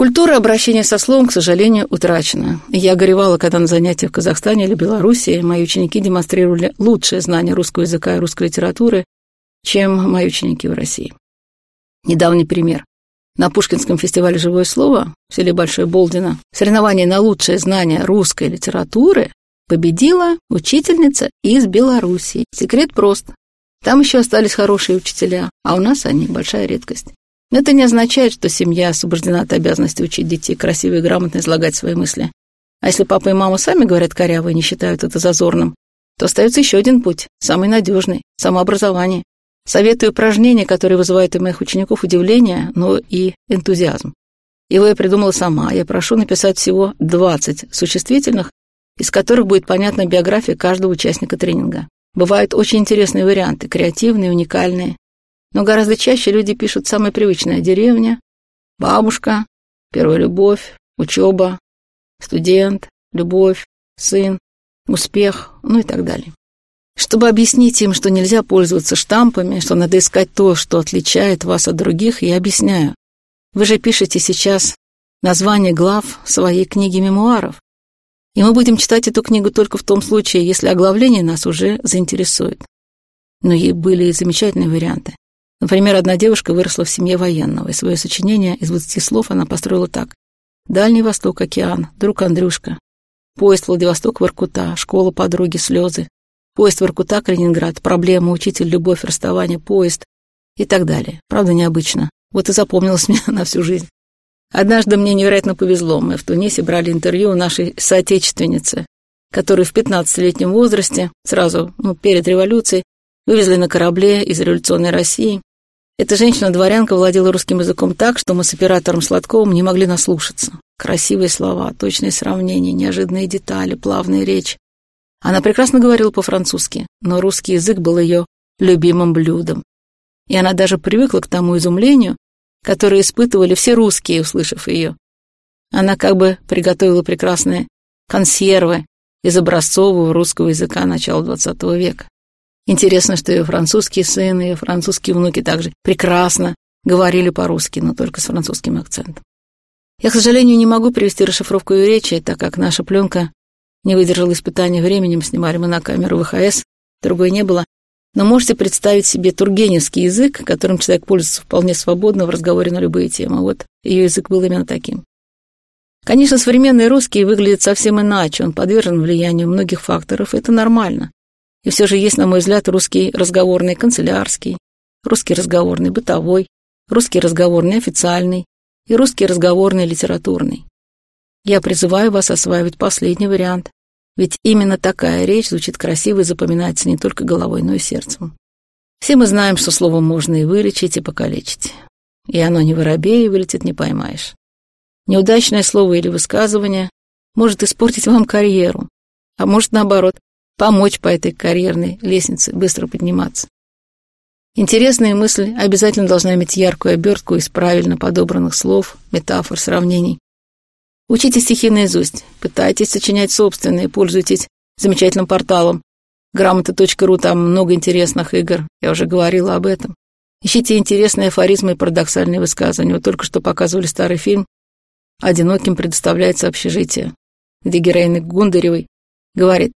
Культура обращения со словом, к сожалению, утрачена. Я горевала, когда на занятиях в Казахстане или Белоруссии мои ученики демонстрировали лучшее знание русского языка и русской литературы, чем мои ученики в России. Недавний пример. На Пушкинском фестивале «Живое слово» в селе Большое Болдино соревнование на лучшее знание русской литературы победила учительница из Белоруссии. Секрет прост. Там еще остались хорошие учителя, а у нас они большая редкость. Но это не означает, что семья освобождена от обязанности учить детей красиво и грамотно излагать свои мысли. А если папа и мама сами говорят коряво и не считают это зазорным, то остается еще один путь, самый надежный – самообразование. Советую упражнения, которые вызывают у моих учеников удивление, но и энтузиазм. Его я придумала сама. Я прошу написать всего 20 существительных, из которых будет понятна биография каждого участника тренинга. Бывают очень интересные варианты, креативные, уникальные. Но гораздо чаще люди пишут самое привычное – деревня, бабушка, первая любовь, учеба, студент, любовь, сын, успех, ну и так далее. Чтобы объяснить им, что нельзя пользоваться штампами, что надо искать то, что отличает вас от других, я объясняю. Вы же пишете сейчас название глав своей книги мемуаров. И мы будем читать эту книгу только в том случае, если оглавление нас уже заинтересует. Но и были и замечательные варианты. Например, одна девушка выросла в семье военного, и свое сочинение из 20 слов она построила так. «Дальний Восток, океан, друг Андрюшка, поезд Владивосток, Воркута, школа подруги, слезы, поезд Воркута, Калининград, проблема, учитель, любовь, расставание, поезд и так далее. Правда, необычно. Вот и запомнилось мне на всю жизнь. Однажды мне невероятно повезло. Мы в Тунисе брали интервью у нашей соотечественницы, которую в 15-летнем возрасте, сразу ну, перед революцией, вывезли на корабле из революционной России эта женщина-дворянка владела русским языком так, что мы с оператором Сладковым не могли наслушаться. Красивые слова, точные сравнения, неожиданные детали, плавная речь. Она прекрасно говорила по-французски, но русский язык был ее любимым блюдом. И она даже привыкла к тому изумлению, которое испытывали все русские, услышав ее. Она как бы приготовила прекрасные консервы из образцового русского языка начала XX века. Интересно, что ее французский сын, и ее французские внуки также прекрасно говорили по-русски, но только с французским акцентом. Я, к сожалению, не могу привести расшифровку ее речи, так как наша пленка не выдержала испытания временем, снимали мы на камеру ВХС, другой не было. Но можете представить себе тургеневский язык, которым человек пользуется вполне свободно в разговоре на любые темы. Вот ее язык был именно таким. Конечно, современный русский выглядит совсем иначе, он подвержен влиянию многих факторов, это нормально. И все же есть, на мой взгляд, русский разговорный канцелярский, русский разговорный бытовой, русский разговорный официальный и русский разговорный литературный. Я призываю вас осваивать последний вариант, ведь именно такая речь звучит красиво и запоминается не только головой, но и сердцем. Все мы знаем, что слово можно и вылечить, и покалечить. И оно не воробей, и вылетит не поймаешь. Неудачное слово или высказывание может испортить вам карьеру, а может, наоборот, помочь по этой карьерной лестнице быстро подниматься. Интересная мысль обязательно должна иметь яркую обертку из правильно подобранных слов, метафор, сравнений. Учите стихи наизусть, пытайтесь сочинять собственные, пользуйтесь замечательным порталом. Грамота.ру, там много интересных игр, я уже говорила об этом. Ищите интересные афоризмы и парадоксальные высказывания. Вот только что показывали старый фильм «Одиноким предоставляется общежитие», где героиня Гундаревой говорит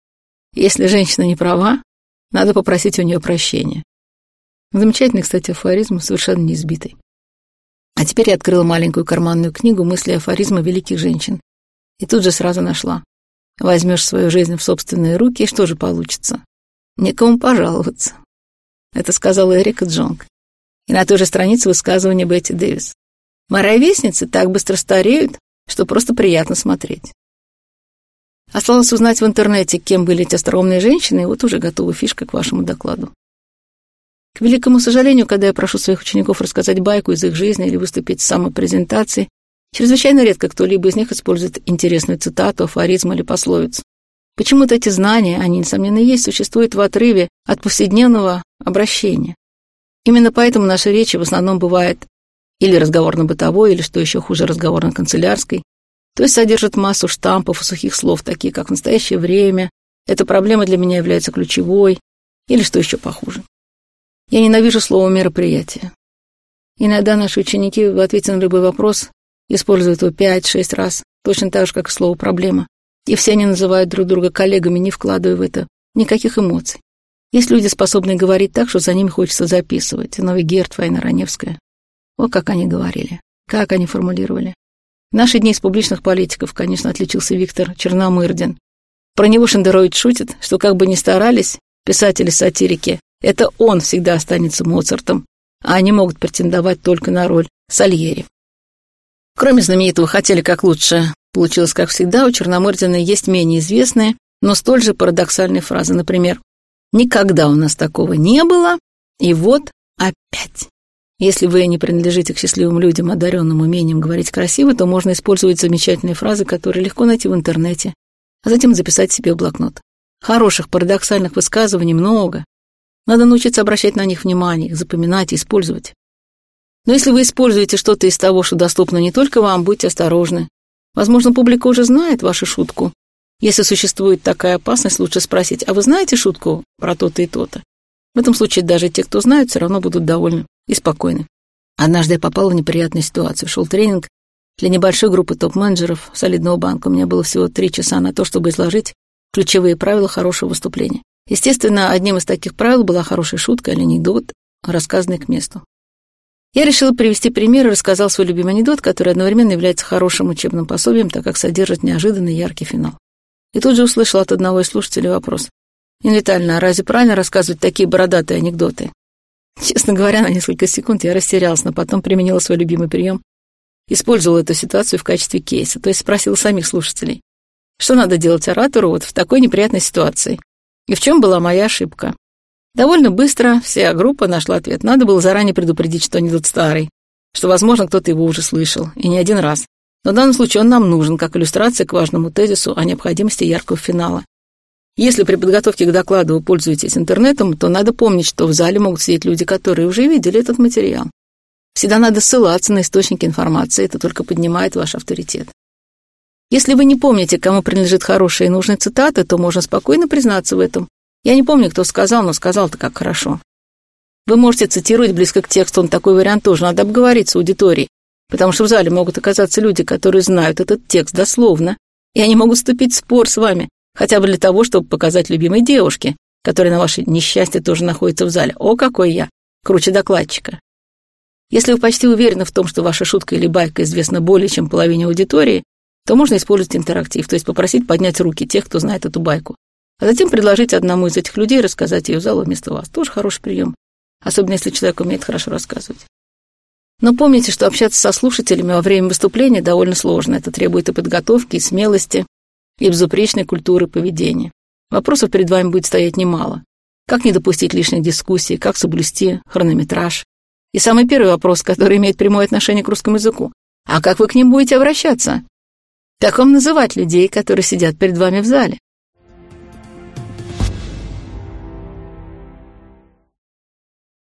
если женщина не права, надо попросить у нее прощения. Замечательный, кстати, афоризм, совершенно не избитый. А теперь я открыла маленькую карманную книгу «Мысли афоризма великих женщин». И тут же сразу нашла. Возьмешь свою жизнь в собственные руки, и что же получится? Никому пожаловаться. Это сказала Эрика Джонг. И на той же странице высказывания Бетти Дэвис. Мои так быстро стареют, что просто приятно смотреть. Осталось узнать в интернете, кем были эти остроумные женщины, и вот уже готова фишка к вашему докладу. К великому сожалению, когда я прошу своих учеников рассказать байку из их жизни или выступить с самопрезентацией, чрезвычайно редко кто-либо из них использует интересную цитату, афоризм или пословицу. Почему-то эти знания, они, несомненно, есть, существуют в отрыве от повседневного обращения. Именно поэтому наша речь в основном бывает или разговорно-бытовой, или, что еще хуже, разговорно-канцелярской, то есть содержит массу штампов и сухих слов, такие как «в настоящее время», «эта проблема для меня является ключевой» или что еще похуже. Я ненавижу слово «мероприятие». Иногда наши ученики в ответе на любой вопрос используют его пять-шесть раз, точно так же, как и слово «проблема». И все они называют друг друга коллегами, не вкладывая в это никаких эмоций. Есть люди, способные говорить так, что за ними хочется записывать. Новый Герт, Фаина Раневская. Вот как они говорили, как они формулировали. В наши дни из публичных политиков, конечно, отличился Виктор Черномырдин. Про него Шендерович шутит, что как бы ни старались писатели-сатирики, это он всегда останется Моцартом, а они могут претендовать только на роль Сальери. Кроме знаменитого «Хотели как лучше», получилось как всегда, у Черномырдина есть менее известные, но столь же парадоксальные фразы. Например, «Никогда у нас такого не было, и вот опять». Если вы не принадлежите к счастливым людям, одаренным умением говорить красиво, то можно использовать замечательные фразы, которые легко найти в интернете, а затем записать себе в блокнот. Хороших парадоксальных высказываний много. Надо научиться обращать на них внимание, их запоминать и использовать. Но если вы используете что-то из того, что доступно не только вам, будьте осторожны. Возможно, публика уже знает вашу шутку. Если существует такая опасность, лучше спросить, а вы знаете шутку про то-то и то-то? В этом случае даже те, кто знают, все равно будут довольны и спокойны. Однажды я попала в неприятную ситуацию. Шел тренинг для небольшой группы топ-менеджеров солидного банка. У меня было всего три часа на то, чтобы изложить ключевые правила хорошего выступления. Естественно, одним из таких правил была хорошая шутка или анекдот, рассказанный к месту. Я решила привести пример и рассказал свой любимый анекдот, который одновременно является хорошим учебным пособием, так как содержит неожиданный яркий финал. И тут же услышал от одного из слушателей вопрос. «Нина Витальевна, а разве правильно рассказывать такие бородатые анекдоты?» Честно говоря, на несколько секунд я растерялась, но потом применила свой любимый прием. Использовала эту ситуацию в качестве кейса, то есть спросила самих слушателей. Что надо делать оратору вот в такой неприятной ситуации? И в чем была моя ошибка? Довольно быстро вся группа нашла ответ. Надо было заранее предупредить, что анекдот старый, что, возможно, кто-то его уже слышал, и не один раз. Но в данном случае он нам нужен, как иллюстрация к важному тезису о необходимости яркого финала. Если при подготовке к докладу вы пользуетесь интернетом, то надо помнить, что в зале могут сидеть люди, которые уже видели этот материал. Всегда надо ссылаться на источники информации, это только поднимает ваш авторитет. Если вы не помните, кому принадлежит хорошая и нужная цитата, то можно спокойно признаться в этом я не помню, кто сказал, но сказал-то как хорошо. Вы можете цитировать близко к тексту, но такой вариант тоже надо обговорить с аудиторией, потому что в зале могут оказаться люди, которые знают этот текст дословно, и они могут вступить в спор с вами, хотя бы для того, чтобы показать любимой девушке, которая на ваше несчастье тоже находится в зале. О, какой я! Круче докладчика. Если вы почти уверены в том, что ваша шутка или байка известна более чем половине аудитории, то можно использовать интерактив, то есть попросить поднять руки тех, кто знает эту байку а затем предложить одному из этих людей рассказать ее залу вместо вас. Тоже хороший прием, особенно если человек умеет хорошо рассказывать. Но помните, что общаться со слушателями во время выступления довольно сложно. Это требует и подготовки, и смелости, и безупречной культуры поведения. Вопросов перед вами будет стоять немало. Как не допустить лишних дискуссий, как соблюсти хронометраж. И самый первый вопрос, который имеет прямое отношение к русскому языку. А как вы к ним будете обращаться? Как вам называть людей, которые сидят перед вами в зале?